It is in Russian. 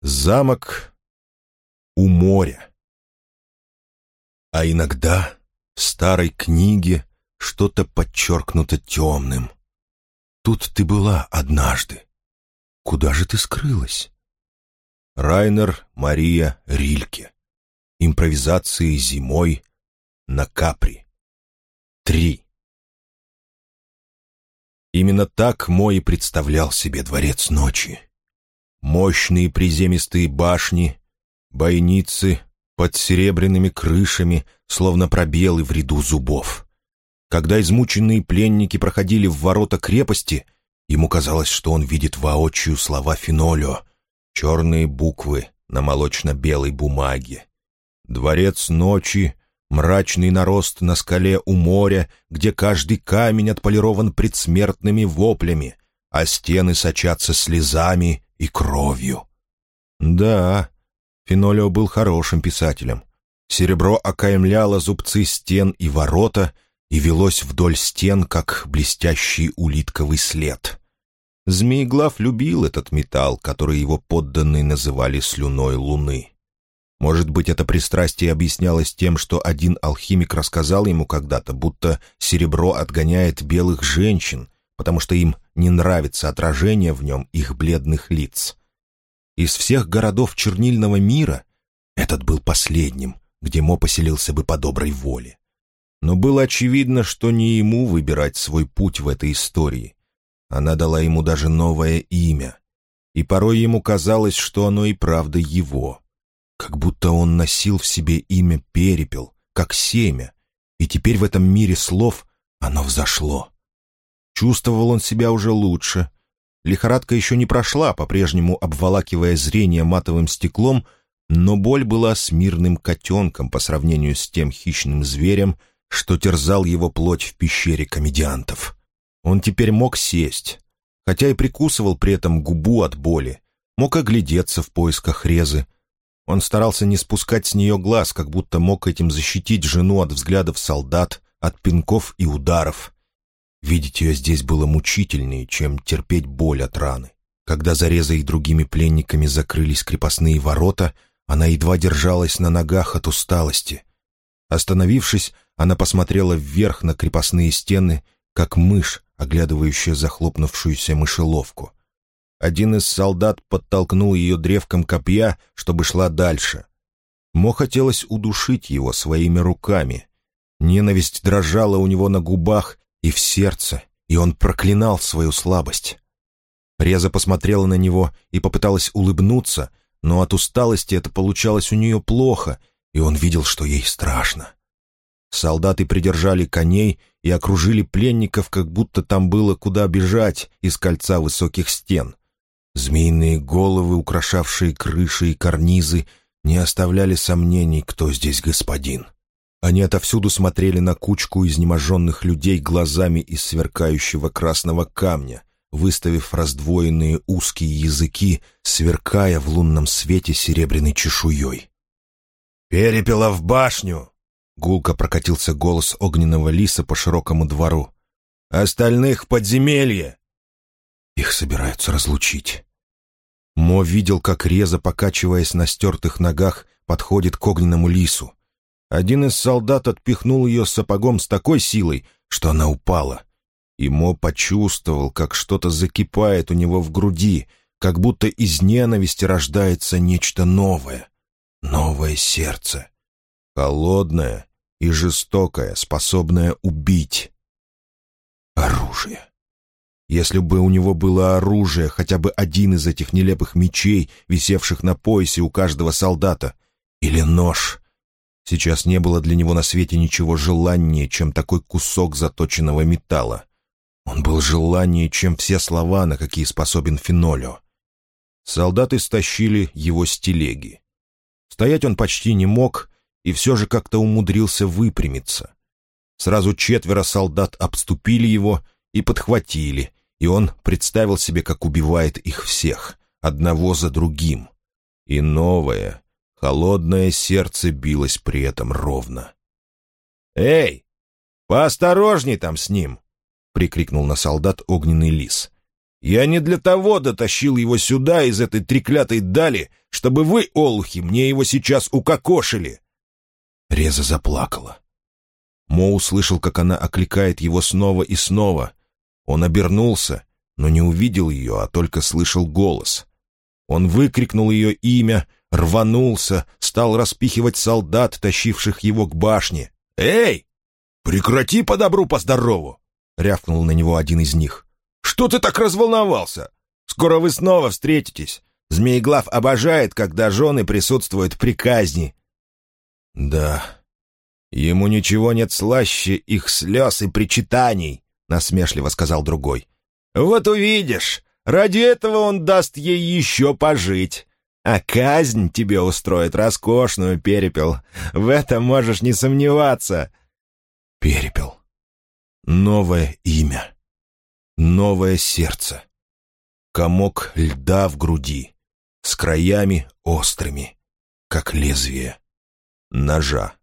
Замок у моря. А иногда в старой книге что-то подчеркнуто темным. Тут ты была однажды. Куда же ты скрылась? Райнер Мария Рильке. Импровизации зимой на Капри. Три. Именно так Мой представлял себе дворец ночи. Мощные приземистые башни, бойницы под серебряными крышами, словно пробелы в ряду зубов. Когда измученные пленники проходили в ворота крепости, ему казалось, что он видит воочию слова Фенолио, черные буквы на молочно-белой бумаге. Дворец ночи, мрачный нарост на скале у моря, где каждый камень отполирован предсмертными воплями, а стены сочатся слезами и кровью. Да, Фенолио был хорошим писателем. Серебро окаймляло зубцы стен и ворота и велось вдоль стен, как блестящий улитковый след. Змееглав любил этот металл, который его подданные называли слюной луны. Может быть, это пристрастие объяснялось тем, что один алхимик рассказал ему когда-то, будто серебро отгоняет белых женщин, потому что им не нравится отражение в нем их бледных лиц. Из всех городов чернильного мира этот был последним, где Мо поселился бы по доброй воле. Но было очевидно, что не ему выбирать свой путь в этой истории. Она дала ему даже новое имя, и порой ему казалось, что оно и правда его. Как будто он носил в себе имя Перепел, как семя, и теперь в этом мире слов оно взошло. Чувствовал он себя уже лучше. Лихорадка еще не прошла, по-прежнему обволакивая зрение матовым стеклом, но боль была смирным котенком по сравнению с тем хищным зверем, что терзал его плоть в пещере комедиантов. Он теперь мог сесть, хотя и прикусывал при этом губу от боли, мог оглядеться в поисках резы. Он старался не спускать с нее глаз, как будто мог этим защитить жену от взглядов солдат, от пинков и ударов. Видеть ее здесь было мучительнее, чем терпеть боль от раны. Когда зареза и другими пленниками закрылись крепостные ворота, она едва держалась на ногах от усталости. Остановившись, она посмотрела вверх на крепостные стены, как мышь, оглядывающая захлопнувшуюся мышеловку. Один из солдат подтолкнул ее древком копья, чтобы шла дальше. Мо хотелось удушить его своими руками. Ненависть дрожала у него на губах, и в сердце, и он проклинал свою слабость. Реза посмотрела на него и попыталась улыбнуться, но от усталости это получалось у нее плохо, и он видел, что ей страшно. Солдаты придержали коней и окружили пленников, как будто там было куда бежать из кольца высоких стен. Змеиные головы, украшавшие крыши и карнизы, не оставляли сомнений, кто здесь господин. Они отовсюду смотрели на кучку изнеможенных людей глазами из сверкающего красного камня, выставив раздвоенные узкие языки, сверкая в лунном свете серебряной чешуей. «Перепела в башню!» — гулко прокатился голос огненного лиса по широкому двору. «Остальных в подземелье!» Их собираются разлучить. Мо видел, как Реза, покачиваясь на стертых ногах, подходит к огненному лису. Один из солдат отпихнул ее сапогом с такой силой, что она упала. И Мо почувствовал, как что-то закипает у него в груди, как будто из ненависти рождается нечто новое. Новое сердце. Холодное и жестокое, способное убить. Оружие. Если бы у него было оружие, хотя бы один из этих нелепых мечей, висевших на поясе у каждого солдата, или нож — Сейчас не было для него на свете ничего желаннее, чем такой кусок заточенного металла. Он был желаннее, чем все слова, на какие способен Фенолио. Солдаты стащили его с телеги. Стоять он почти не мог, и все же как-то умудрился выпрямиться. Сразу четверо солдат обступили его и подхватили, и он представил себе, как убивает их всех, одного за другим. И новое, Холодное сердце билось при этом ровно. «Эй, поосторожней там с ним!» — прикрикнул на солдат огненный лис. Я не для того дотащил его сюда, из этой треклятой дали, чтобы вы, олухи, мне его сейчас укокошили!» Реза заплакала. Мо услышал, как она окликает его снова и снова. Он обернулся, но не увидел ее, а только слышал голос. Он выкрикнул ее имя, рванулся, стал распихивать солдат, тащивших его к башне. «Эй! Прекрати по добру, по здорову!» — рявкнул на него один из них. «Что ты так разволновался? Скоро вы снова встретитесь. Змееглав обожает, когда жены присутствуют при казни». «Да, ему ничего нет слаще их слез и причитаний», — насмешливо сказал другой. «Вот увидишь, ради этого он даст ей еще пожить. А казнь тебе устроит роскошную, Перепел. В этом можешь не сомневаться». Перепел. Новое имя. Новое сердце. Комок льда в груди. С краями острыми, как лезвие ножа.